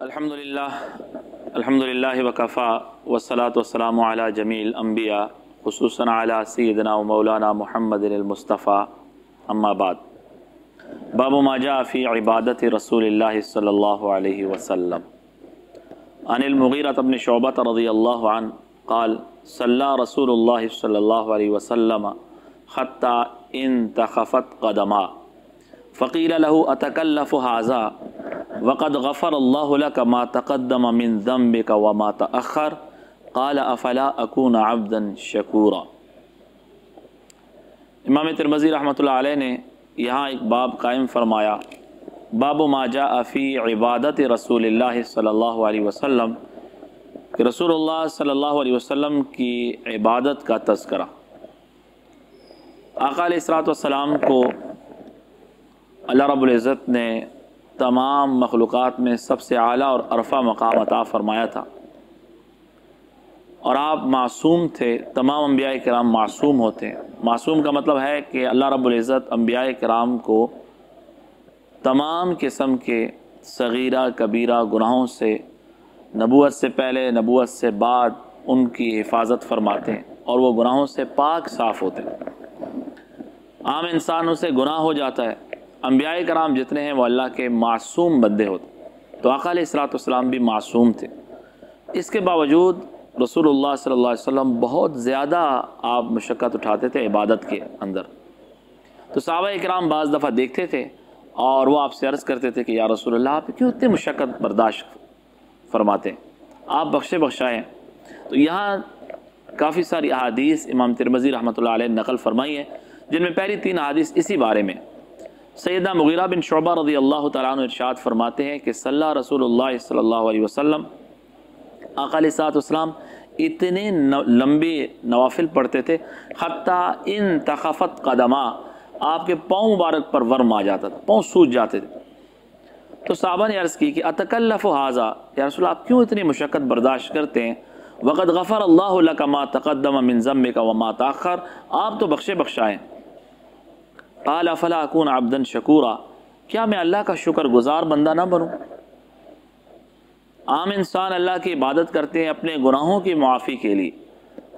الحمد للہ الحمد للہ وکفا وسلاۃ والسلام علی جمیع الانبیاء، خصوصاً علی سیدنا و مولانا محمد المصطفیٰ. اما بعد، باب ما جاء فی عبادت رسول اللہ صلی اللہ علیہ وسلم. عن المغیرة بن شعبت رضی اللہ عنہ قال، صلی رسول اللہ صلی اللہ علیہ وسلم حتی انتخفت قدما. فقیل له، اتکلف هذا وقد غفر الله لك ما تقدم من ذنبك وما تأخر، قال افلا اكون عبدا شکورا۔ امام ترمزی رحمۃ اللہ علیہ نے یہاں ایک باب قائم فرمایا، باب ما جاء فی عبادت رسول اللہ صلی اللہ علیہ وسلم، کہ رسول اللہ صلی اللہ علیہ وسلم کی عبادت کا تذکرہ۔ آقا علیہ السلاۃ والسلام کو اللہ رب العزت نے تمام مخلوقات میں سب سے اعلیٰ اور عرفہ مقام عطا فرمایا تھا۔ اور آپ معصوم تھے، تمام انبیاء کرام معصوم ہوتے ہیں۔ معصوم کا مطلب ہے کہ اللہ رب العزت انبیاء کرام کو تمام قسم کے صغیرہ، کبیرہ گناہوں سے، نبوت سے پہلے، نبوت سے بعد ان کی حفاظت فرماتے ہیں اور وہ گناہوں سے پاک، صاف ہوتے ہیں۔ عام انسانوں سے گناہ ہو جاتا ہے۔ انبیاء کرام جتنے ہیں وہ اللہ کے معصوم بندے ہوتے تو آقا علیہ السلاۃ والسلام بھی معصوم تھے۔ اس کے باوجود رسول اللہ صلی اللہ علیہ وسلم بہت زیادہ آپ مشقت اٹھاتے تھے عبادت کے اندر۔ تو صحابہ اکرام بعض دفعہ دیکھتے تھے اور وہ آپ سے عرض کرتے تھے کہ یا رسول اللہ، آپ کیوں اتنے مشقت برداشت فرماتے ہیں؟ آپ بخشے بخشائیں۔ تو یہاں کافی ساری احادیث امام ترمزی رحمۃ اللہ علیہ نقل فرمائی ہے جن میں پہلی تین احادیث اسی بارے میں۔ سیدہ مغیرہ بن شعبہ رضی اللہ تعالیٰ عنہ ارشاد فرماتے ہیں کہ صلی اللہ رسول اللہ صلی اللہ علیہ وسلم، آقا علیہ اسلام اتنے لمبے نوافل پڑھتے تھے، حتیٰ ان تخفت قدمہ آپ کے پاؤں مبارک پر ورم آ جاتا تھا، پاؤں سوج جاتے تھے۔ تو صحابہ نے عرض کی کہ اتکلف و حاضہ یا رسول آپ کیوں اتنی مشقت برداشت کرتے ہیں؟ وقت غفر اللہ لک ما تقدم من ذنبک و ما تاخر آپ تو بخشے بخشائیں قال افلا اکون عبدا شکورا۔ کیا میں اللہ کا شکر گزار بندہ نہ بنوں؟ عام انسان اللہ کی عبادت کرتے ہیں اپنے گناہوں کی معافی کے لیے۔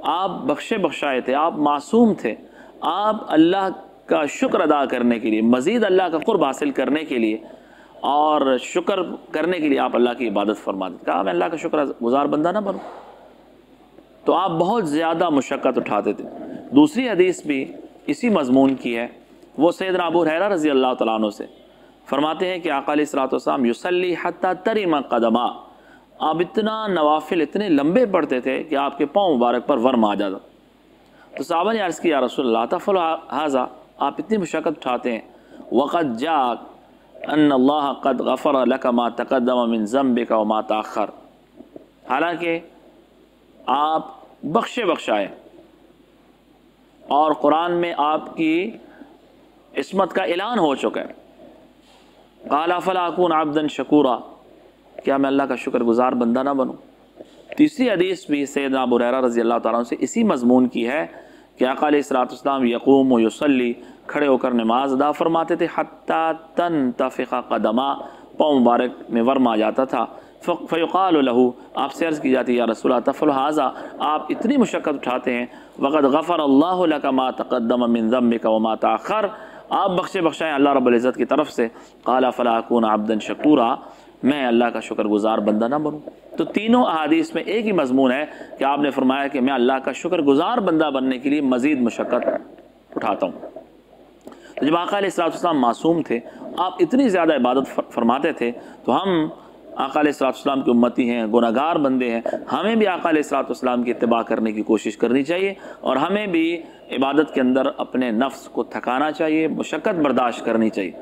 آپ بخشے بخشائے تھے، آپ معصوم تھے۔ آپ اللہ کا شکر ادا کرنے کے لیے، مزید اللہ کا قرب حاصل کرنے کے لیے۔ اور شکر کرنے کے لیے آپ اللہ کی عبادت فرماتے کہا، میں اللہ کا شکر گزار بندہ نہ بنوں۔ تو آپ بہت زیادہ مشقت اٹھاتے تھے۔ دوسری حدیث بھی اسی مضمون کی ہے۔ وہ سیدنا ابو حیرہ رضی اللہ تعالیٰ عنہ سے فرماتے ہیں کہ آقا علیہ السلاۃ والسلام یوسلی حتیٰ تریم قدمہ آپ اتنا نوافل اتنے لمبے پڑھتے تھے کہ آپ کے پاؤں مبارک پر ورم آ جاتا۔ تو صحابہ نے عرض کیا رسول اللہ تفل حاضہ آپ اتنی مشقت اٹھاتے ہیں۔ وقت جا ان اللہ قد غفر لک ما تقدم من ذنبک و ما تاخر حالانکہ آپ بخشے بخشائے۔ اور قرآن میں آپ کی عصمت کا اعلان ہو چکا ہے۔ قال فلا اکون عبدا شکورا۔ کیا میں اللہ کا شکر گزار بندہ نہ بنوں۔ تیسری حدیث بھی سیدنا ابو ریرہ رضی اللہ تعالیٰ سے اسی مضمون کی ہے کہ آقا علیہ السلاۃ اسلام یقوم و یوسلی کھڑے ہو کر نماز ادا فرماتے تھے، حتیٰ تن تفقہ قدمہ پاؤں مبارک میں ورم آ جاتا تھا۔ فیقال لہو، آپ سے عرض کی جاتی یا رسول اللہ، تفل حاضہ آپ اتنی مشقت اٹھاتے ہیں۔ وقت غفر اللہ لک ما تقدم من ذنبک و ما تاخر آپ بخشے بخشائیں اللہ رب العزت کی طرف سے۔ قالا فلاکون عبدا شکورا۔ میں اللہ کا شکر گزار بندہ نہ بنوں۔ تو تینوں احادیث میں ایک ہی مضمون ہے کہ آپ نے فرمایا کہ میں اللہ کا شکر گزار بندہ بننے کے لیے مزید مشقت اٹھاتا ہوں۔ تو جب آقا علیہ السلام معصوم تھے، آپ اتنی زیادہ عبادت فرماتے تھے، تو ہم آقا علیہ السلام السلام کی امتی ہیں گناہ گار بندے ہیں، ہمیں بھی آقا علیہ السلام السلام کی اتباع کرنے کی کوشش کرنی چاہیے اور ہمیں بھی عبادت کے اندر اپنے نفس کو تھکانا چاہیے، مشقت برداشت کرنی چاہیے۔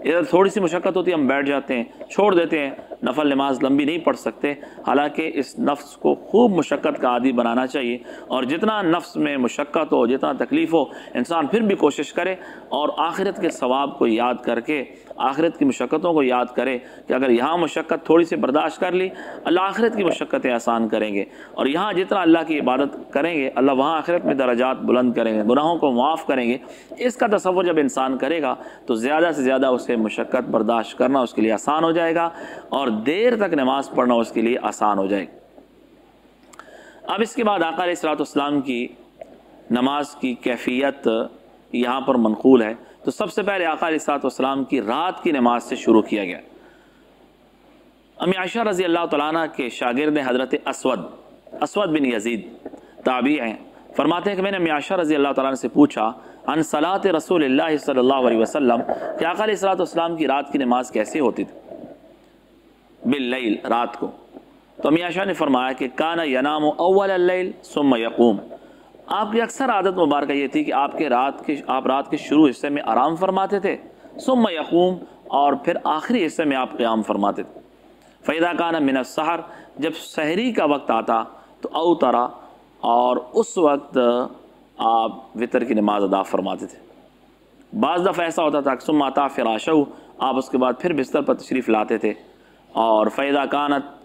ادھر تھوڑی سی مشقت ہوتی ہے، ہم بیٹھ جاتے ہیں، چھوڑ دیتے ہیں، نفل نماز لمبی نہیں پڑھ سکتے۔ حالانکہ اس نفس کو خوب مشقت کا عادی بنانا چاہیے اور جتنا نفس میں مشقت ہو، جتنا تکلیف ہو، انسان پھر بھی کوشش کرے اور آخرت کے ثواب کو یاد کر کے آخرت کی مشقتوں کو یاد کرے کہ اگر یہاں مشقت تھوڑی سی برداشت کر لی، اللہ آخرت کی مشقتیں آسان کریں گے۔ اور یہاں جتنا اللہ کی عبادت کریں گے، اللہ وہاں آخرت میں درجات بلند کریں گے، گناہوں کو معاف کریں گے۔ اس کا تصور جب انسان کرے گا، تو زیادہ سے زیادہ اسے مشقت برداشت کرنا اس کے لیے آسان ہو جائے گا اور دیر تک نماز پڑھنا اس کے لیے آسان ہو جائے گا۔ اب اس کے بعد آقا علیہ السلاۃ والسلام کی نماز کی کیفیت یہاں پر منقول ہے۔ تو سب سے پہلے آقا علیہ السلاۃ والسلام کی رات کی نماز سے شروع کیا گیا۔ امی عائشہ رضی اللہ تعالیٰ عنہ کے شاگرد حضرت اسود اسود بن یزید تابع ہیں۔ فرماتے ہیں کہ میں نے عائشہ رضی اللہ تعالیٰ عنہ سے پوچھا ان صلاۃ رسول اللہ صلی اللہ علیہ وسلم، کہ آقا علیہ السلاۃ والسلام کی رات کی نماز کیسے ہوتی تھی؟ باللیل، رات کو۔ تو عائشہ نے فرمایا کہ کانا ینام اول اللیل ثم یقوم۔ آپ کی اکثر عادت مبارکہ یہ تھی کہ آپ کے رات کے آپ رات کے شروع حصے میں آرام فرماتے تھے، ثم یقوم اور پھر آخری حصے میں آپ قیام فرماتے تھے۔ فیدا کانا من السحر، جب سحری کا وقت آتا تو او ترا اور اس وقت آپ وطر کی نماز ادا فرماتے تھے۔ بعض دفعہ ایسا ہوتا تھا کہ ثم آتا فراشو آپ اس کے بعد پھر بستر پر تشریف لاتے تھے۔ اور فیدا کانت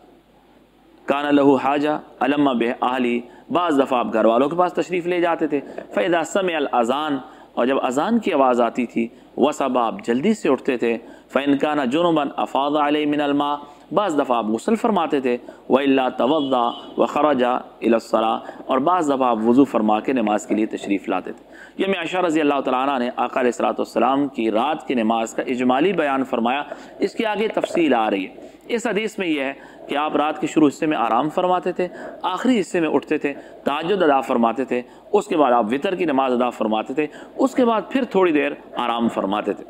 کان لہو حاجہ علامہ بے اہلی بعض دفعہ آپ گھر والوں کے پاس تشریف لے جاتے تھے۔ فیدا سمع الاذان اور جب اذان کی آواز آتی تھی وہ سب آپ جلدی سے اٹھتے تھے۔ فین کانا جنوباً افاظ علیہ من الماء، بعض دفعہ آپ غسل فرماتے تھے۔ و اللہ توضا و خراجہ الاسرا اور بعض دفعہ آپ وضو فرما کے نماز کے لیے تشریف لاتے تھے۔ یہ میں عائشہ رضی اللہ تعالیٰ نے آقا علیہ السلاۃ والسلام کی رات کی نماز کا اجمالی بیان فرمایا۔ اس کی آگے تفصیل آ رہی ہے۔ اس حدیث میں یہ ہے کہ آپ رات کے شروع حصے میں آرام فرماتے تھے، آخری حصے میں اٹھتے تھے، تاجد ادا فرماتے تھے، اس کے بعد آپ وطر کی نماز ادا فرماتے تھے، اس کے بعد پھر تھوڑی دیر آرام فرماتے تھے۔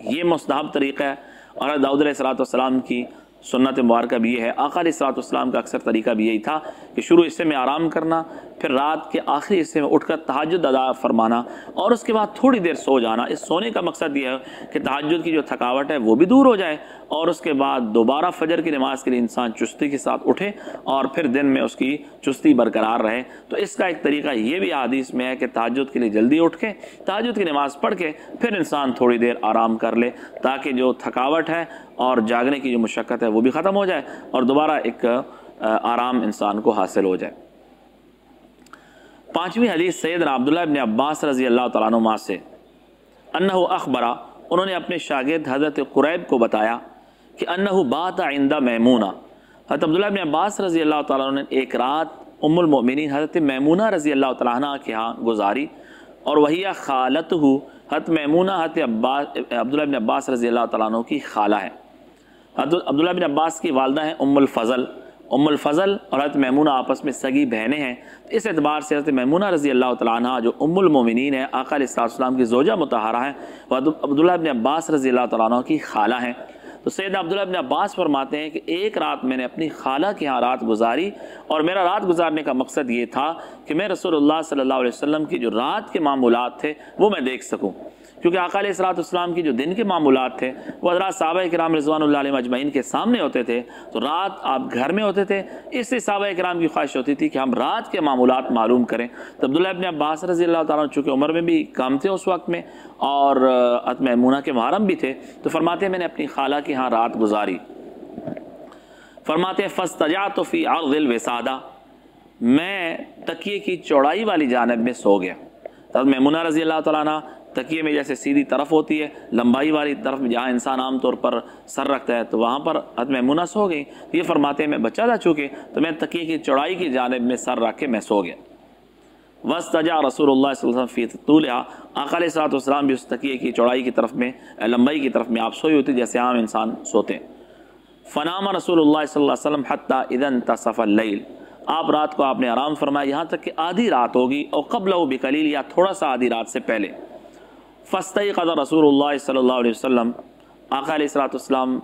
یہ مستحب طریقہ ہے۔ اور داؤد علیہ السلاۃ والسلام کی سنت مبارکہ بھی یہ ہے۔ آقا علیہ السلاۃ والسلام کا اکثر طریقہ بھی یہی تھا کہ شروع حصے میں آرام کرنا، پھر رات کے آخری حصے میں اٹھ کر تحجد ادا فرمانا اور اس کے بعد تھوڑی دیر سو جانا۔ اس سونے کا مقصد یہ ہے کہ تحجد کی جو تھکاوٹ ہے وہ بھی دور ہو جائے۔ اور اس کے بعد دوبارہ فجر کی نماز کے لیے انسان چستی کے ساتھ اٹھے اور پھر دن میں اس کی چستی برقرار رہے۔ تو اس کا ایک طریقہ یہ بھی حدیث میں ہے کہ تحجد کے لیے جلدی اٹھ کے تحجد کی نماز پڑھ کے پھر انسان تھوڑی دیر آرام کر لے تاکہ جو تھکاوٹ ہے اور جاگنے کی جو مشقت ہے وہ بھی ختم ہو جائے اور دوبارہ ایک آرام انسان کو حاصل ہو جائے۔ پانچویں حدیث سیدنا عبداللہ ابن عباس رضی اللہ تعالیٰ عنہ سے، انہو اخبرہ، انہوں نے اپنے شاگرد حضرت قریب کو بتایا کہ انہو بات عندہ میمونہ۔ حضرت عبداللہ ابن عباس رضی اللہ تعالیٰ عنہ نے ایک رات ام المؤمنین حضرت میمونہ رضی اللہ تعالیٰ عنہ کے ہاں گزاری اور وہی خالت ہو حضرت میمونہ حضرت عباس عبداللہ ابن عباس رضی اللہ تعالیٰ عنہ کی خالہ ہے عبداللہ ابن عباس کی والدہ ہیں ام الفضل۔ ام الفضل اور حضرت میمونہ آپس میں سگی بہنیں ہیں۔ اس اعتبار سے حضرت میمونہ رضی اللہ تعالیٰ عنہ جو ام المومنین ہیں، آقا علیہ السلام کی زوجہ متحرہ ہیں، وہ عبداللہ ابن عباس رضی اللہ تعالیٰ عنہ کی خالہ ہیں۔ تو سید عبداللہ ابن عباس فرماتے ہیں کہ ایک رات میں نے اپنی خالہ کے ہاں رات گزاری اور میرا رات گزارنے کا مقصد یہ تھا کہ میں رسول اللہ صلی اللہ علیہ وسلم کی جو رات کے معمولات تھے وہ میں دیکھ سکوں۔ کیونکہ آقا علیہ السلاۃ السلام کی جو دن کے معمولات تھے، وہ حضرات صحابہ کرام رضوان اللہ علیہ مجمعین کے سامنے ہوتے تھے، تو رات آپ گھر میں ہوتے تھے، اس سے صحابہ کرام کی خواہش ہوتی تھی کہ ہم رات کے معمولات معلوم کریں۔ تو عبداللہ ابن عباس رضی اللہ تعالیٰ چونکہ عمر میں بھی کم تھے اس وقت میں، اور اتمونہ کے محرم بھی تھے، تو فرماتے ہیں میں نے اپنی خالہ کے ہاں رات گزاری۔ فرماتے ہیں فس تجا فی عرض الوسادہ، میں تکیے کی چوڑائی والی جانب میں سو گیا۔ تب میمونہ رضی اللہ تعالیٰ عنہ تکیے میں جیسے سیدھی طرف ہوتی ہے، لمبائی والی طرف جہاں انسان عام طور پر سر رکھتا ہے، تو وہاں پر میں منس ہو گئی۔ یہ فرماتے ہیں، میں بچہ تھا چونکہ تو میں تکیے کی چوڑائی کی جانب میں سر رکھ کے میں سو گیا۔ وس تجا رسول اللہ صلی اللہ علیہ وسلم فی اقال صلاحت والسلام بھی اس تکیے کی چوڑائی کی طرف میں، لمبائی کی طرف میں آپ سوئی ہوتی، جیسے عام انسان سوتے ہیں۔ فنامہ رسول اللہ صلی اللہ علیہ وسلم حتیٰ اذن تصف اللیل آپ رات کو آپ نے آرام فرمایا، یہاں تک کہ آدھی رات ہوگی اور قبل و بکلیل یا تھوڑا سا آدھی رات سے پہلے۔ فستی قدر رسول اللہ صلی اللہ علیہ وسلم. آقا علیہ السلام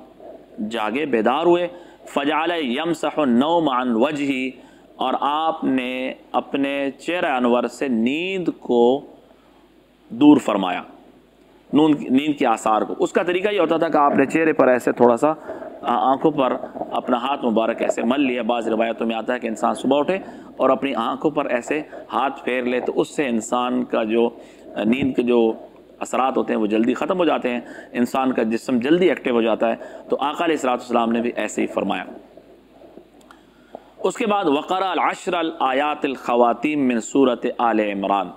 جاگے بیدار ہوئے. فجال یمسح النوم عن وجہی اور آپ نے اپنے چہرہ انور سے نیند کو دور فرمایا. نیند کے آثار کو. اس کا طریقہ یہ ہوتا تھا کہ آپ نے چہرے پر ایسے تھوڑا سا آنکھوں پر اپنا ہاتھ مبارک ایسے مل لیا. بعض روایتوں میں آتا ہے کہ انسان صبح اٹھے اور اپنی آنکھوں پر ایسے ہاتھ پھیر لے تو اس سے انسان کا جو، نیند کے جو اثرات ہوتے ہیں، وہ جلدی ختم ہو جاتے ہیں، انسان کا جسم جلدی ایکٹیو ہو جاتا ہے۔ تو آقا علیہ السلاۃ السلام نے بھی ایسے ہی فرمایا۔ اس کے بعد وقر العشر الآیات الخواتین من صورت آل عمران۔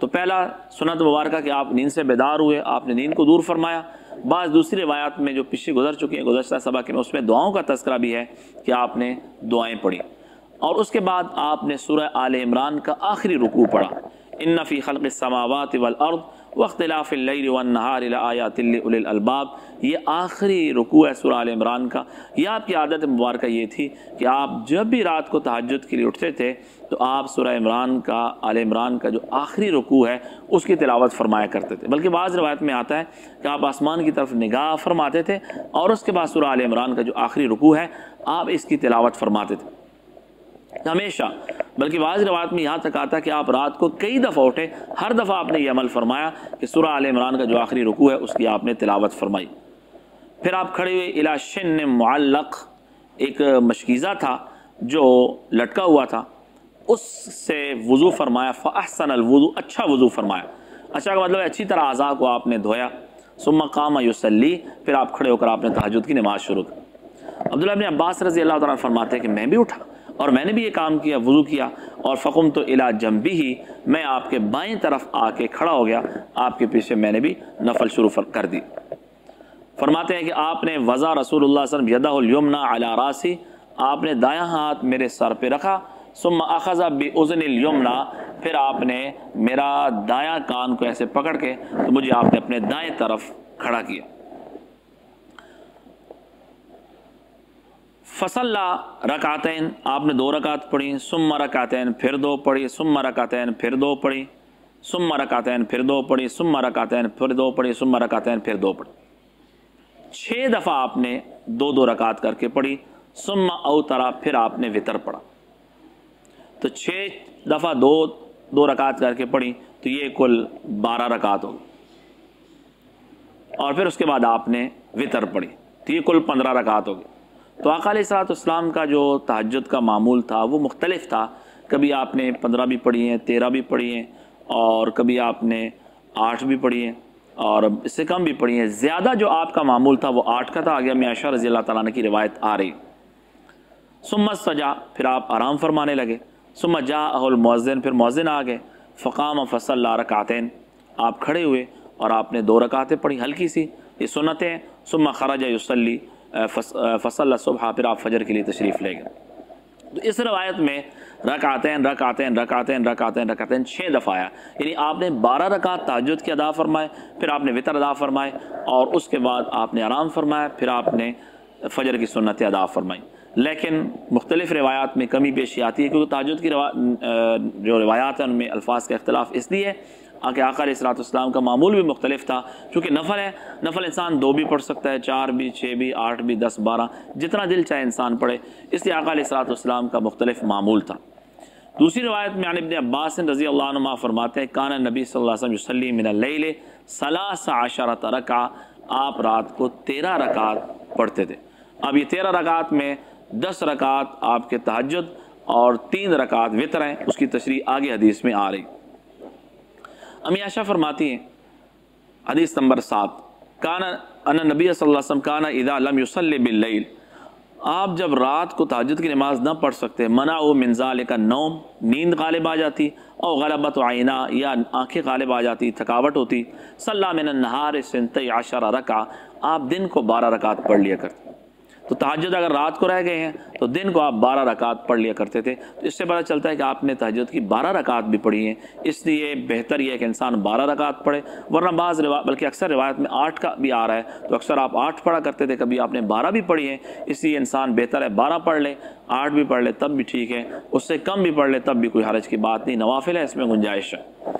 تو پہلا سنت مبارکہ کہ آپ نیند سے بیدار ہوئے، آپ نے نیند کو دور فرمایا۔ بعض دوسری روایات میں جو پیچھے گزر چکی ہیں، گزشتہ سبق میں، اس میں دعاؤں کا تذکرہ بھی ہے کہ آپ نے دعائیں پڑھی۔ اور اس کے بعد آپ نے سورہ آل عمران کا آخری رکوع پڑھا۔ ان فی خلق السماوات والارض واختلاف اللیل والنہار لآیات لأولی الالباب۔ یہ آخری رکوع ہے سورہ آل عمران کا۔ یہ آپ کی عادت مبارکہ یہ تھی کہ آپ جب بھی رات کو تہجد کے لیے اٹھتے تھے تو آپ سورہ عمران کا، آل عمران کا جو آخری رکوع ہے، اس کی تلاوت فرمایا کرتے تھے۔ بلکہ بعض روایت میں آتا ہے کہ آپ آسمان کی طرف نگاہ فرماتے تھے اور اس کے بعد سورہ آل عمران کا جو آخری رکوع ہے، آپ اس کی تلاوت فرماتے تھے۔ ہمیشہ، بلکہ بعض روایت میں یہاں تک آتا کہ آپ رات کو کئی دفعہ اٹھے ہر دفعہ آپ نے یہ عمل فرمایا کہ سورہ عال عمران کا جو آخری رکوع ہے، اس کی آپ نے تلاوت فرمائی۔ پھر آپ کھڑے ہوئے الا شن معلق، ایک مشکیزہ تھا جو لٹکا ہوا تھا، اس سے وضو فرمایا، فاحسن الوضو اچھا وضو فرمایا۔ اچھا کا مطلب اچھی طرح اعضاء کو آپ نے دھویا۔ ثم قام یسلی پھر آپ کھڑے ہو کر آپ نے تہجد کی نماز شروع کی۔ عبداللہ ابن عباس رضی اللہ تعالیٰ فرماتے ہیں کہ میں بھی اٹھا۔ اور میں نے بھی یہ کام کیا، وضو کیا اور فقم تو الا جنبی ہی میں آپ کے بائیں طرف آ کے کھڑا ہو گیا۔ آپ کے پیچھے میں نے بھی نفل شروع کر دی۔ فرماتے ہیں کہ آپ نے وضع رسول اللہ صلی اللہ علیہ وسلم یدہ الیمنا علی راسی آپ نے دایاں ہاتھ میرے سر پہ رکھا، ثم اخذ باذن الیمنا پھر آپ نے میرا دایاں کان کو ایسے پکڑ کے تو مجھے آپ نے اپنے دائیں طرف کھڑا کیا۔ فصل رکاتین آپ نے دو رکعت پڑھی سم رکاتین پھر دو پڑھی سم رکاتین پھر دو پڑھی سم رکاتین پھر دو پڑھی سم رکاتین پھر دو پڑھی سم رکاتین پھر دو پڑھی۔ چھ دفعہ آپ نے دو دو رکعت کر کے پڑھی سم اوترا، پھر آپ نے وطر پڑھا۔ تو چھ دفعہ دو دو رکعت کر کے پڑھی، تو یہ کل بارہ رکعت ہوگی اور پھر اس کے بعد آپ نے وطر پڑھی، تو یہ کل پندرہ رکعت ہوگی تو آقا علیہ السلاۃ اسلام کا جو تہجد کا معمول تھا وہ مختلف تھا۔ کبھی آپ نے پندرہ بھی پڑھی ہیں، تیرہ بھی پڑھی ہیں اور کبھی آپ نے آٹھ بھی پڑھی ہیں اور اس سے کم بھی پڑھی ہیں۔ زیادہ جو آپ کا معمول تھا وہ آٹھ کا تھا۔ آگے میں عائشہ رضی اللہ تعالیٰ کی روایت آ رہی۔ سمت سجا، پھر آپ آرام فرمانے لگے۔ سمت جا اہل مؤذن پھر مؤذن آ گئے۔ فقام فصل اللہ رکعتین۔ آپ کھڑے ہوئے اور آپ نے دو رکعتیں پڑھی، ہلکی سی۔ یہ سنتیں سما خراج یوسلی فصل صبح پھر آپ فجر کے لیے تشریف لے گئے۔ تو اس روایت میں رکعتین رکعتین رکعتین رکعتین رکعتین چھ دفعہ آیا۔ یعنی آپ نے بارہ رکعت تاجد کی ادا فرمائے، پھر آپ نے وطر ادا فرمائے، اور اس کے بعد آپ نے آرام فرمایا، پھر آپ نے فجر کی سنت ادا فرمائی لیکن مختلف روایات میں کمی پیشی آتی ہے، کیونکہ تاجد کی روا جو روایات ہیں، ان میں الفاظ کا اختلاف اس لیے آکے آقا علیہ السلاۃ السلام کا معمول بھی مختلف تھا، چونکہ نفل ہے، نفل انسان دو بھی پڑھ سکتا ہے، چار بھی، چھ بھی، آٹھ بھی، دس، بارہ، جتنا دل چاہے انسان پڑھے، اس لیے آقا علیہ السلاۃ السلام کا مختلف معمول تھا۔ دوسری روایت میں ابن عباس رضی اللہ عنہ فرماتے ہیں، کانا نبی صلی اللہ علیہ وسلم من اللیل سلاس عشرت رکع آپ رات کو تیرہ رکعت پڑھتے تھے۔ اب یہ تیرہ رکعت میں دس رکعت آپ کے تحجد اور تین رکعت وطر ہیں، اس کی تشریح آگے حدیث میں آ رہی۔ امی عائشہ فرماتی ہیں، حدیث نمبر سات، کانا ان نبی صلی اللہ علیہ وسلم کانا اذا لم یصلی باللیل۔ آپ جب رات کو تاجد کی نماز نہ پڑھ سکتے منع و منزال کا نوم نیند غالب آ جاتی اور غلبت و آئینہ یا آنکھیں غالب آ جاتی، تھکاوٹ ہوتی، صلی اللہ من النہار سنت عشرہ رکا آپ دن کو بارہ رکعت پڑھ لیا کرتے۔ تو تحجد اگر رات کو رہ گئے ہیں، تو دن کو آپ بارہ رکعت پڑھ لیا کرتے تھے۔ تو اس سے پتہ چلتا ہے کہ آپ نے تحجد کی بارہ رکعت بھی پڑھی ہیں۔ اس لیے بہتر یہ ہے کہ انسان بارہ رکعت پڑھے، ورنہ بعض روایت بلکہ اکثر روایت میں آٹھ کا بھی آ رہا ہے۔ تو اکثر آپ آٹھ پڑھا کرتے تھے، کبھی آپ نے بارہ بھی پڑھی ہیں۔ اس لیے انسان بہتر ہے بارہ پڑھ لے، آٹھ بھی پڑھ لے، تب بھی ٹھیک ہے۔ اس سے کم بھی پڑھ لے، تب بھی کوئی حرج کی بات نہیں۔ نوافل ہے، اس میں گنجائش ہے۔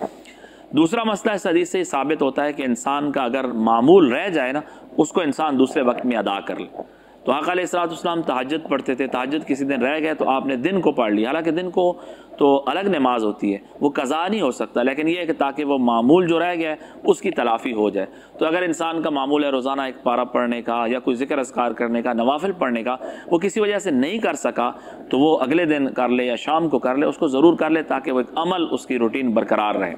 دوسرا مسئلہ اس حدیث سے یہ ثابت ہوتا ہے کہ انسان کا اگر معمول رہ جائے نا، اس کو انسان دوسرے وقت میں ادا کر لے۔ تو آقا علیہ السلاۃ السلام تحجد پڑھتے تھے تحجد کسی دن رہ گئے تو آپ نے دن کو پڑھ لیا۔ حالانکہ دن کو تو الگ نماز ہوتی ہے، وہ قضا نہیں ہو سکتا، لیکن یہ ہے کہ تاکہ وہ معمول جو رہ گیا ہے اس کی تلافی ہو جائے۔ تو اگر انسان کا معمول ہے روزانہ ایک پارہ پڑھنے کا یا کوئی ذکر اذکار کرنے کا، نوافل پڑھنے کا، وہ کسی وجہ سے نہیں کر سکا، تو وہ اگلے دن کر لے یا شام کو کر لے، اس کو ضرور کر لے تاکہ وہ ایک عمل، اس کی روٹین برقرار رہے۔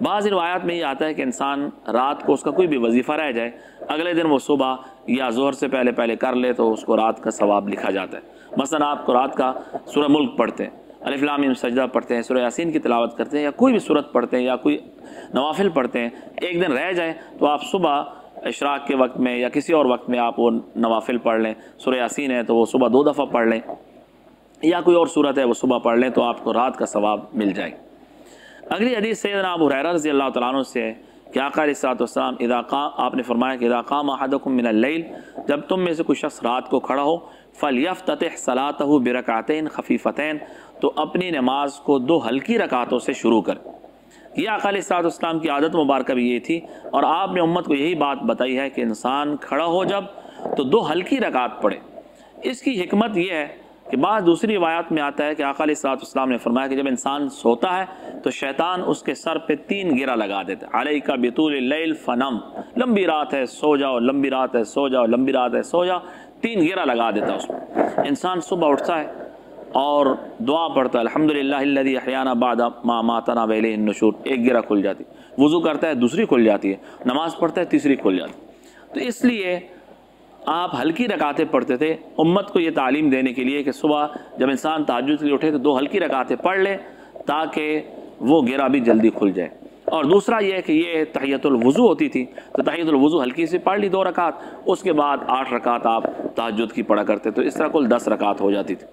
بعض روایات میں یہ آتا ہے کہ انسان رات کو اس کا کوئی بھی وظیفہ رہ جائے اگلے دن وہ صبح یا زہر سے پہلے پہلے کر لے تو اس کو رات کا ثواب لکھا جاتا ہے۔ مثلا آپ کو رات کا سورہ ملک پڑھتے ہیں الفلام سجدہ پڑھتے ہیں، سورہ یاسین کی تلاوت کرتے ہیں یا کوئی بھی صورت پڑھتے ہیں یا کوئی نوافل پڑھتے ہیں، ایک دن رہ جائے تو آپ صبح اشراق کے وقت میں یا کسی اور وقت میں آپ وہ نوافل پڑھ لیں، سورہ یاسین ہے تو وہ صبح دو دفعہ پڑھ لیں یا کوئی اور صورت ہے وہ صبح پڑھ لیں تو آپ کو رات کا ثواب مل جائے۔ اگلی حدیث سیدنا ابو حریرہ رضی اللہ تعالیٰ عنہ سے ہے۔ کہ آقا علیہ السلام والسلام؟ اذا قام آپ نے فرمایا کہ اذا قام احدکم من اللیل، جب تم میں سے کوئی شخص رات کو کھڑا ہو، فلیفتتح صلاتہ برکعتین خفیفتین، تو اپنی نماز کو دو ہلکی رکعتوں سے شروع کر۔ یہ آقا علیہ السلام والسلام کی عادت مبارکہ بھی یہ تھی، اور آپ نے امت کو یہی بات بتائی ہے کہ انسان کھڑا ہو جب تو دو ہلکی رکعت پڑھے۔ اس کی حکمت یہ ہے کہ بعض دوسری روایات میں آتا ہے کہ آقا علیہ السلام والسلام نے فرمایا کہ جب انسان سوتا ہے تو شیطان اس کے سر پہ تین گرا لگا دیتا ہے۔ علیہ کا بطول اللیل فنم۔ لمبی رات ہے، سو جاؤ، لمبی رات ہے، سو جاؤ، لمبی رات ہے، سو جاؤ۔ تین گرا لگا دیتا ہے اس میں۔ انسان صبح اٹھتا ہے اور دعا پڑھتا ہے الحمد للہ اللہ احیانہ بعد ما ماتنا ویلہ النشور۔ ایک گرا کھل جاتی۔ وضو کرتا ہے، دوسری کھل جاتی ہے۔ نماز پڑھتا ہے، تیسری کھل جاتی۔ تو اس لیے آپ ہلکی رکعتیں پڑھتے تھے، امت کو یہ تعلیم دینے کے لیے کہ صبح جب انسان تحجد کے لیے اٹھے تو دو ہلکی رکعتیں پڑھ لے تاکہ وہ گرا بھی جلدی کھل جائے۔ اور دوسرا یہ کہ یہ تحیت الوضو ہوتی تھی، تو تحیت الوضو ہلکی سے پڑھ لی دو رکعت، اس کے بعد آٹھ رکعت آپ تحجد کی پڑھا کرتے، تو اس طرح کل دس رکعت ہو جاتی تھی۔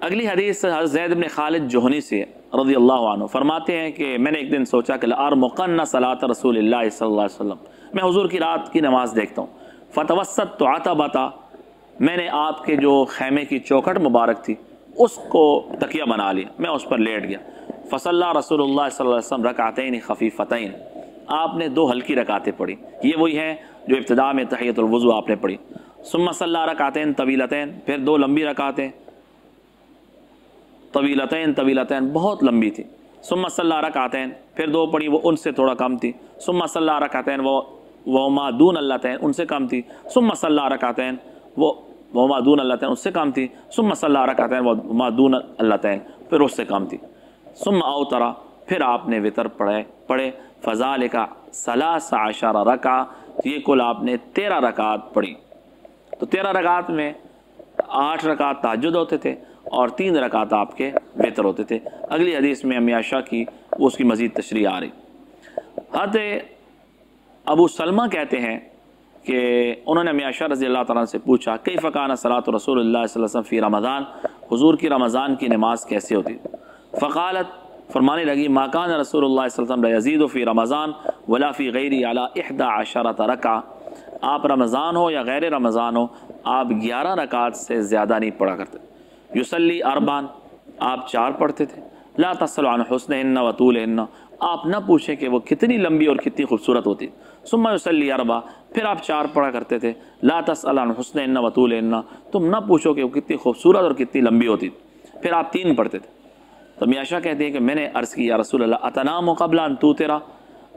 اگلی حدیث حضرت زید بن خالد جوہنی سے رضی اللہ عنہ فرماتے ہیں کہ میں نے ایک دن سوچا کہ لار مقنہ صلاۃ رسول اللہ صلی اللہ علیہ وسلم۔ میں حضور کی رات کی نماز دیکھتا ہوں۔ فتوسط تو آتا باتا میں نے آپ کے جو خیمے کی چوکھٹ مبارک تھی، اس کو تکیہ بنا لیا، میں اس پر لیٹ گیا۔ فصلہ رسول اللہ صلی اللہ علیہ وسلم رکعتین خفیفتین آپ نے دو ہلکی رکعتیں پڑھی، یہ وہی ہیں جو ابتداء میں تحیت الوضو آپ نے پڑھی۔ ثم صلی رکعتین طویلتین پھر دو لمبی رکعتیں۔ طویلتین طویلتین بہت لمبی تھی۔ ثم صلی رکعتین پھر دو پڑھی، وہ ان سے تھوڑا کم تھی۔ ثم صلی رکعتین وہ وہ مادون اللہ تعین ان سے کم تھی۔ ثم صلی رکعتین وہ وہ مادون اللہ تعین اس سے کم تھی۔ ثم صلی رکعتین وہ مادون اللہ تعین پھر اس سے کم تھی۔ ثم اوترا پھر آپ نے وطر پڑھے پڑھے۔ فضال کا ثلاث عشر رکع یہ کل آپ نے تیرہ رکعت پڑھی۔ تو تیرہ رکعت میں آٹھ رکعت تاجد ہوتے تھے اور تین رکعت آپ کے بہتر ہوتے تھے۔ اگلی حدیث میں امیاشا کی، وہ اس کی مزید تشریح آ رہی۔ حد ابو سلمہ کہتے ہیں کہ انہوں نے میاشا رضی اللہ تعالیٰ سے پوچھا کئی فقان صلاۃ رسول اللہ صلی اللہ علیہ وسلم فی رمضان؟ حضور کی رمضان کی نماز کیسے ہوتی؟ فقالت، فرمانے لگی ماکان رسول اللہ صلی اللہ علیہ وسلم یزید فی رمضان ولا فی غیری علی احدا عشرت رکع آپ رمضان ہو یا غیر رمضان ہو، آپ گیارہ رکعت سے زیادہ نہیں پڑھا کرتے۔ یوسلی اربان آپ چار پڑھتے تھے۔ لا تصل عن حسن ہن و طول آپ نہ پوچھیں کہ وہ کتنی لمبی اور کتنی خوبصورت ہوتی۔ ثم یوسلی اربا پھر آپ چار پڑھا کرتے تھے. لا تسأل عن حسن ہن و طول تم نہ پوچھو کہ وہ کتنی خوبصورت اور کتنی لمبی ہوتی. پھر آپ تین پڑھتے تھے. تو میاشا کہتے ہیں کہ میں نے عرض کی، یا رسول اللہ، اتنام و قبل ان تو تیرا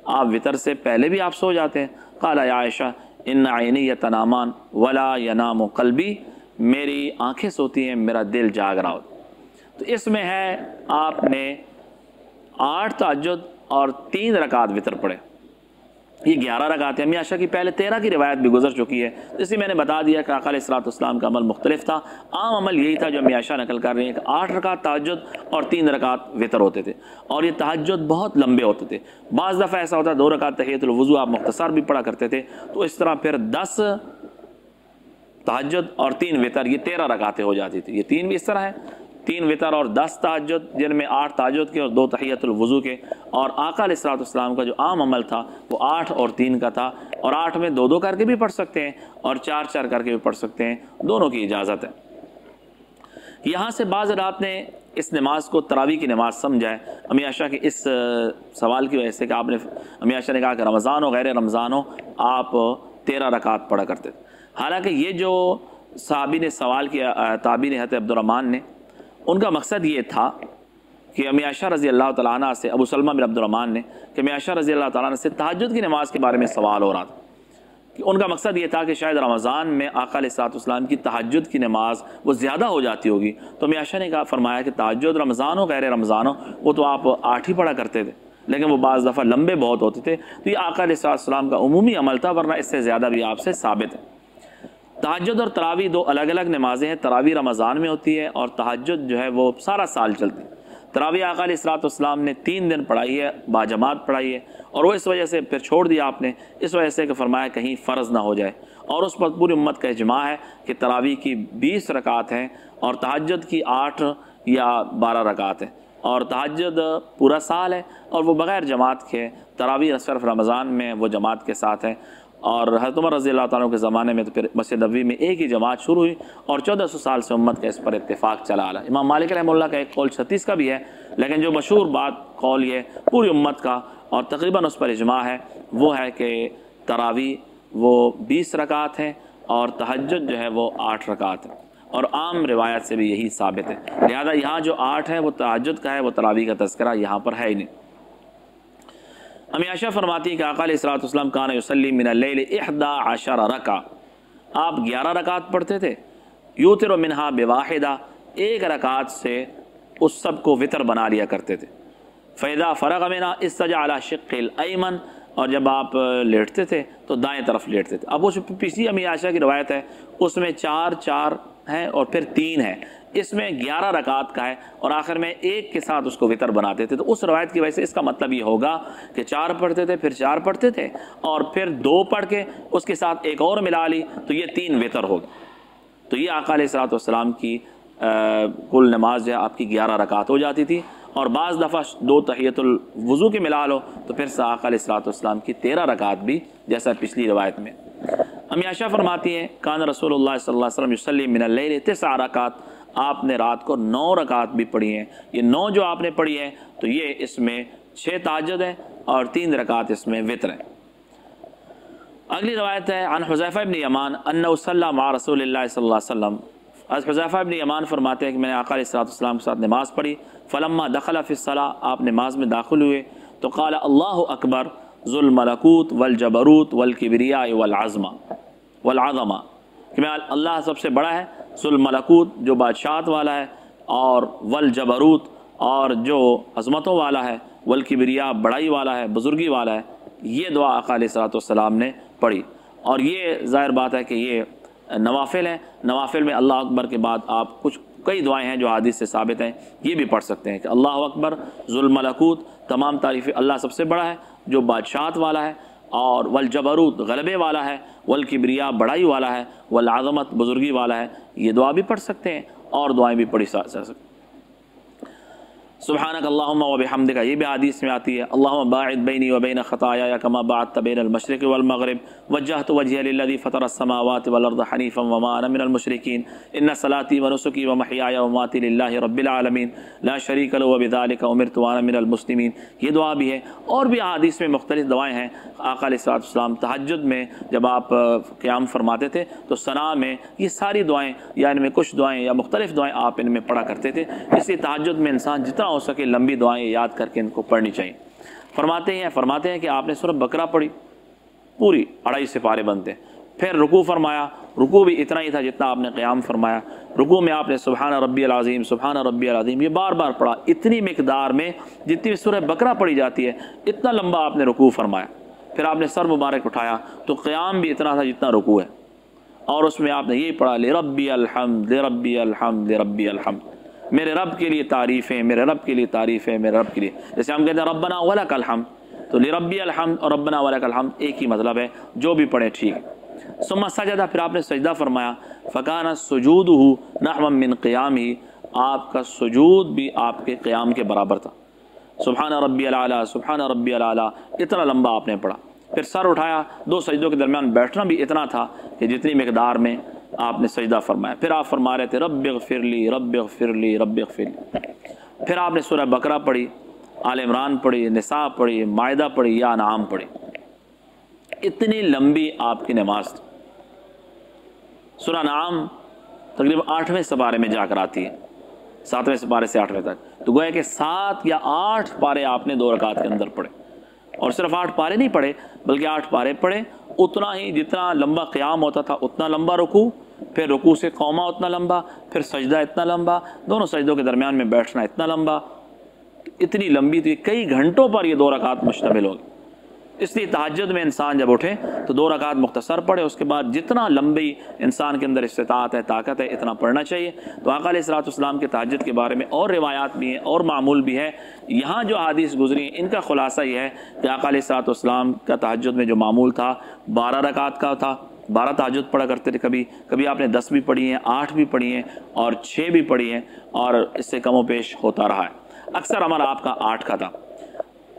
آپ وطر سے پہلے بھی آپ سو جاتے ہیں. قال یا عائشہ، ان عینی یتنامان ولا ینام قلبی. میری آنکھیں سوتی ہیں، میرا دل جاگ رہا ہوتا. تو اس میں ہے، آپ نے آٹھ تعجد اور تین رکعت وطر پڑھے. یہ گیارہ رکعت ہیں میاشا کی پہلے تیرہ کی روایت بھی گزر چکی ہے۔ اسی میں نے بتا دیا کہ اقال اصلاۃ اسلام کا عمل مختلف تھا۔ عام عمل یہی تھا جو میاشا نقل کر رہی ہیں کہ آٹھ رکعت تعجد اور تین رکعت وطر ہوتے تھے۔ اور یہ تحجد بہت لمبے ہوتے تھے۔ بعض دفعہ ایسا ہوتا ہے دو رکعت تحیت الوضو آپ مختصر بھی پڑھا کرتے تھے۔ تو اس طرح پھر دس تحجد اور تین وطر، یہ تیرہ رکعتیں ہو جاتی تھی یہ تین بھی اس طرح ہے تین وطر اور دس تحجد جن میں آٹھ تحجد کے اور دو تحیت الوضو کے۔ اور آقا علیہ السلاۃ السلام کا جو عام عمل تھا، وہ آٹھ اور تین کا تھا۔ اور آٹھ میں دو دو کر کے بھی پڑھ سکتے ہیں اور چار چار کر کے بھی پڑھ سکتے ہیں۔ دونوں کی اجازت ہے۔ یہاں سے بعض رات نے اس نماز کو تراوی کی نماز سمجھا ہے۔ امیاشا کے اس سوال کی وجہ سے کہ آپ نے امیاشا نے کہا کہ رمضان ہو، غیر رمضان ہو، آپ تیرہ رکعت پڑھا کرتے تھے۔ حالانکہ یہ جو صحابی نے سوال کیا تابی نے حت عبد الرحمٰن نے ان کا مقصد یہ تھا کہ امیاشہ رضی اللہ تعالیٰ عنہ سے، ابو سلمہ بن عبد الرحمٰن نے، کہ امیاشہ رضی اللہ تعالیٰ عنہ سے تحجد کی نماز کے بارے میں سوال ہو رہا تھا۔ کہ ان کا مقصد یہ تھا کہ شاید رمضان میں آقا علیہ سات اسلام کی تحجد کی نماز وہ زیادہ ہو جاتی ہوگی۔ تو امیاشہ نے کہا، فرمایا کہ تحجد رمضان ہو غیر رمضان ہو وہ تو آپ آٹھ ہی پڑھا کرتے تھے، لیکن وہ بعض دفعہ لمبے بہت ہوتے تھے۔ تو یہ آقا علیہ السلام کا عمومی عمل تھا، ورنہ اس سے زیادہ بھی آپ سے ثابت ہے۔ تحجد اور تراوی دو الگ الگ نمازیں ہیں تراوی رمضان میں ہوتی ہے اور تحجد جو ہے وہ سارا سال چلتی ہے۔ تراوی آقا علیہ السلاۃ والسلام نے تین دن پڑھائی ہے، باجماعت پڑھائی ہے اور وہ اس وجہ سے پھر چھوڑ دیا آپ نے، اس وجہ سے کہ فرمایا کہیں فرض نہ ہو جائے۔ اور اس پر پوری امت کا اجماع ہے کہ تراوی کی بیس رکعت ہیں اور تحجد کی آٹھ یا بارہ رکعت ہیں۔ اور تحجد پورا سال ہے اور وہ بغیر جماعت کے تراوی صرف رمضان میں وہ جماعت کے ساتھ ہیں۔ اور حضرت عمر رضی اللہ تعالیٰ کے زمانے میں تو پھر مسجد نبوی میں ایک ہی جماعت شروع ہوئی اور چودہ سو سال سے امت کا اس پر اتفاق چلا آ امام مالک رحمہ اللہ کا ایک قول چھتیس کا بھی ہے، لیکن جو مشہور بات قول یہ پوری امت کا اور تقریباً اس پر اجماع ہے، وہ ہے کہ تراوی وہ بیس رکعت ہیں اور تہجد جو ہے وہ آٹھ رکعت ہیں۔ اور عام روایت سے بھی یہی ثابت ہے۔ لہذا یہاں جو آٹھ ہے وہ تہجد کا ہے، وہ تراوی کا تذکرہ یہاں پر ہے ہی نہیں۔ امیاشہ فرماتی کہ علیہ السلاۃ والسلام کان یسلی من اللیل احدا عشر رکا آپ گیارہ رکعت پڑھتے تھے، یوتر و منہا بواحدہ، ایک رکعت سے اس سب کو وطر بنا لیا کرتے تھے۔ فیضا فرغ منا استجا علی شق الایمن اور جب آپ لیٹتے تھے تو دائیں طرف لیٹتے تھے۔ اب اس پچھلی امی عائشہ کی روایت ہے، اس میں چار چار ہیں اور پھر تین ہے اس میں گیارہ رکعت کا ہے اور آخر میں ایک کے ساتھ اس کو وطر بناتے تھے۔ تو اس روایت کی وجہ سے اس کا مطلب یہ ہوگا کہ چار پڑھتے تھے، پھر چار پڑھتے تھے اور پھر دو پڑھ کے اس کے ساتھ ایک اور ملا لی، تو یہ تین وطر ہوگا تو یہ آقا علیہ السلاۃ والسلام کی کل نماز جو ہے، آپ کی گیارہ رکعت ہو جاتی تھی۔ اور بعض دفعہ دو تحیت الوضو کے ملا لو، تو پھر آقا علیہ السلاۃ والسلام کی تیرہ رکعت بھی، جیسا پچھلی روایت میں۔ امیاشہ فرماتی ہیں، کان رسول اللہ صلی اللہ علیہ وسلم من اللیل تسع رکعت آپ نے رات کو نو رکعت بھی پڑھی ہیں۔ یہ نو جو آپ نے پڑھی ہے تو یہ اس میں چھ تاجد ہیں اور تین رکعت اس میں وطر ہیں۔ اگلی روایت ہے، عن حضیفہ ابن یمان ان صلی جو بادشاہت والا ہے، اور والجبروت، اور جو عظمتوں والا ہے والکبریاء بڑائی والا ہے، بزرگی والا ہے، یہ دعا آقا علیہ صلاۃ والسلام نے پڑھی۔ اور یہ ظاہر بات ہے کہ یہ نوافل ہیں۔ نوافل میں اللہ اکبر کے بعد آپ کچھ کئی دعائیں ہیں جو حادث سے ثابت ہیں۔ یہ بھی پڑھ سکتے ہیں کہ اللہ اکبر ظلم تمام تعریف اللہ سب سے بڑا ہے، جو بادشاہت والا ہے اور والجبروت غلبے والا ہے، والکبریا بڑائی والا ہے، والعظمت بزرگی والا ہے، یہ دعا بھی پڑھ سکتے ہیں اور دعائیں بھی پڑھی سکتے ہیں۔ سبحانک اللہم و بحمدک، یہ بھی حدیث میں آتی ہے، اللہم باعد بینی و بین خطایا یا کما باعدت بین المشرق والمغرب، وجہت وجہ للذی فطر السماوات والارض حنیفا وما انا من المشرکین، ان صلاتی و نسکی و محیایا و ماتی للہ رب العالمین، لا شریک لو و بذالک، امرت وانا من المسلمین۔ یہ دعا بھی ہے، اور بھی حدیث میں مختلف دعائیں ہیں۔ آقا علیہ السلام تحجد میں جب آپ قیام فرماتے تھے، تو ثنا میں یہ ساری دعائیں یا ان میں کچھ دعائیں یا مختلف دعائیں آپ ان میں پڑھا کرتے تھے۔ اس لیے تحجد میں انسان جتنا ہو سکے، لمبی دعائیں یاد کر کے ان کو پڑھنی چاہیے۔ فرماتے ہیں فرماتے ہیں کہ آپ نے سورہ بکرا پڑھی، پوری اڑائی سپارے بنتے۔ ہیں پھر رکوع فرمایا، رکوع بھی اتنا ہی تھا جتنا آپ نے قیام فرمایا۔ رکوع میں آپ نے سبحان ربی العظیم، سبحان ربی العظیم، یہ بار بار پڑھا۔ اتنی مقدار میں جتنی سورہ بکرا پڑھی جاتی ہے، اتنا لمبا آپ نے رکوع فرمایا۔ پھر آپ نے سر مبارک اٹھایا، تو قیام بھی اتنا تھا جتنا رکوع ہے۔ اور اس میں آپ نے یہی پڑھا لے ربی الحمد لے ربی الحمد لے ربی الحمد۔ میرے رب کے لیے تعریفیں، میرے رب کے لیے تعریفیں، میرے رب کے لیے۔ جیسے ہم کہتے ہیں، ربنا ولک الحمد۔ تو لربی الحمد اور ربنا ولک الحمد ایک ہی مطلب ہے، جو بھی پڑھے ٹھیک ہے۔ ثم سجدہ، پھر آپ نے سجدہ فرمایا، فکان سجود ہو من قیام ہی آپ کا سجود بھی آپ کے قیام کے برابر تھا۔ سبحان ربی العلیٰ سبحان ربی العلیٰ اتنا لمبا آپ نے پڑھا۔ پھر سر اٹھایا، دو سجدوں کے درمیان بیٹھنا بھی اتنا تھا کہ جتنی مقدار میں آپ نے سجدہ فرمایا۔ پھر آپ فرما رہے تھے، رب اغفر لی، رب اغفر لی، رب اغفر لی۔ پھر آپ نے سورہ بقرہ پڑھی، آل عمران پڑھی، نساء پڑھی معدہ پڑھی یا نام پڑھی۔ اتنی لمبی آپ کی نماز تھی۔ سورہ نام تقریباً آٹھویں سپارے میں جا کر آتی ہے، ساتویں سپارے سے آٹھویں تک۔ تو گویا کہ سات یا آٹھ پارے آپ نے دو رکعت کے اندر پڑھے۔ اور صرف آٹھ پارے نہیں پڑھے، بلکہ آٹھ پارے پڑھے۔ اتنا ہی جتنا لمبا قیام ہوتا تھا، اتنا لمبا رکو پھر رکو سے قومہ اتنا لمبا، پھر سجدہ اتنا لمبا، دونوں سجدوں کے درمیان میں بیٹھنا اتنا لمبا۔ اتنی لمبی تھی کئی گھنٹوں پر یہ دو رکعت مشتمل ہوگی۔ اس لیے تحجد میں انسان جب اٹھے تو دو رکعت مختصر پڑھے، اس کے بعد جتنا لمبی انسان کے اندر استطاعت ہے، طاقت ہے، اتنا پڑھنا چاہیے۔ تو آقا علیہ السلاۃ والسلام کے تحجد کے بارے میں اور روایات بھی ہیں اور معمول بھی ہے۔ یہاں جو حادث گزری ہیں، ان کا خلاصہ یہ ہے کہ آقا علیہ السلاۃ والسلام کا تحجد میں جو معمول تھا، بارہ رکعت کا تھا۔ بارہ تحجد پڑھا کرتے تھے کبھی۔ کبھی آپ نے دس بھی پڑھی ہیں، آٹھ بھی پڑھی ہیں اور چھ بھی پڑھی ہیں اور اس سے کم و پیش ہوتا رہا ہے۔ اکثر ہمارا آپ کا آٹھ کا تھا۔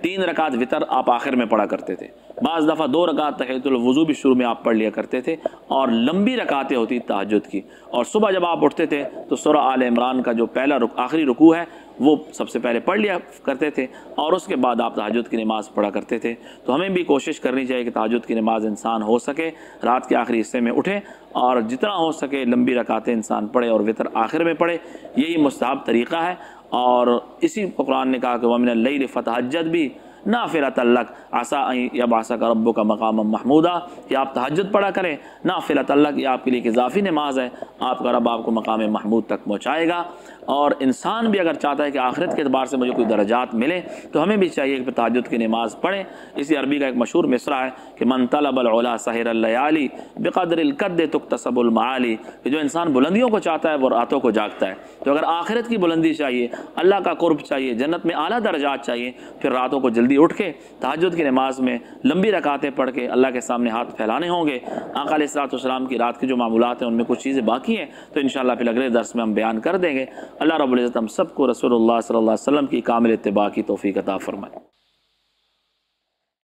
تین رکعت وطر آپ آخر میں پڑھا کرتے تھے۔ بعض دفعہ دو رکعت تحیت الوضو بھی شروع میں آپ پڑھ لیا کرتے تھے اور لمبی رکعتیں ہوتی تحجد کی۔ اور صبح جب آپ اٹھتے تھے تو سورہ آل عمران کا جو پہلا رک، آخری رکوع ہے وہ سب سے پہلے پڑھ لیا کرتے تھے اور اس کے بعد آپ تحجد کی نماز پڑھا کرتے تھے۔ تو ہمیں بھی کوشش کرنی چاہیے کہ تحجد کی نماز انسان ہو سکے، رات کے آخری حصے میں اٹھے اور جتنا ہو سکے لمبی رکعتیں انسان پڑھے اور وطر آخر میں پڑھے۔ یہی مستحب طریقہ ہے۔ اور اسی کو قرآن نے کہا کہ ومن اللیل فتحجت بھی نافلۃ اللہ آسا یا باسا کا رب کا مقام محمودہ کہ آپ تحجد پڑھا کریں نافلۃ اللہ یہ آپ کے لیے اضافی نماز ہے۔ آپ کا رب آپ کو مقام محمود تک پہنچائے گا۔ اور انسان بھی اگر چاہتا ہے کہ آخرت کے اعتبار سے مجھے کوئی درجات ملے، تو ہمیں بھی چاہیے کہ تحجد کی نماز پڑھیں۔ اسی عربی کا ایک مشہور مصرع ہے کہ من طلب العلا سحر اللیالی بقدر القد تکتسب المعالی۔ کہ جو انسان بلندیوں کو چاہتا ہے، وہ راتوں کو جاگتا ہے۔ تو اگر آخرت کی بلندی چاہیے، اللہ کا قرب چاہیے، جنت میں اعلیٰ درجات چاہیے، پھر راتوں کو جلدی اٹھ کے تحجد کی نماز میں لمبی رکعتیں پڑھ کے اللہ کے سامنے ہاتھ پھیلانے ہوں گے۔ آقا علیہ السلاۃ والسلام کی رات کی جو معمولات ہیں ان میں کچھ چیزیں باقی ہیں، تو انشاءاللہ پھر اگلے درس میں ہم بیان کر دیں گے۔ اللہ رب العزت ہم سب کو رسول اللہ صلی اللہ علیہ وسلم کی کامل اتباع کی توفیق عطا فرمائے۔